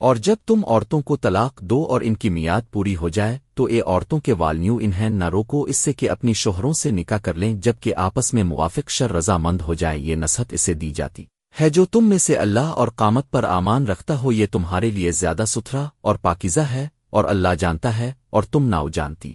اور جب تم عورتوں کو طلاق دو اور ان کی میاد پوری ہو جائے، تو اے عورتوں کے والنیو، انہیں نہ روکو، اس سے کہ اپنی شوہروں سے نکاح کر لیں، جبکہ آپس میں موافق شر رضا مند ہو جائے، یہ نصحت اسے دی جاتی۔ ہے جو تم میں سے اللہ اور قامت پر آمان رکھتا ہو، یہ تمہارے لیے زیادہ ستھرا اور پاکیزہ ہے، اور اللہ جانتا ہے، اور تم ناؤ جانتی۔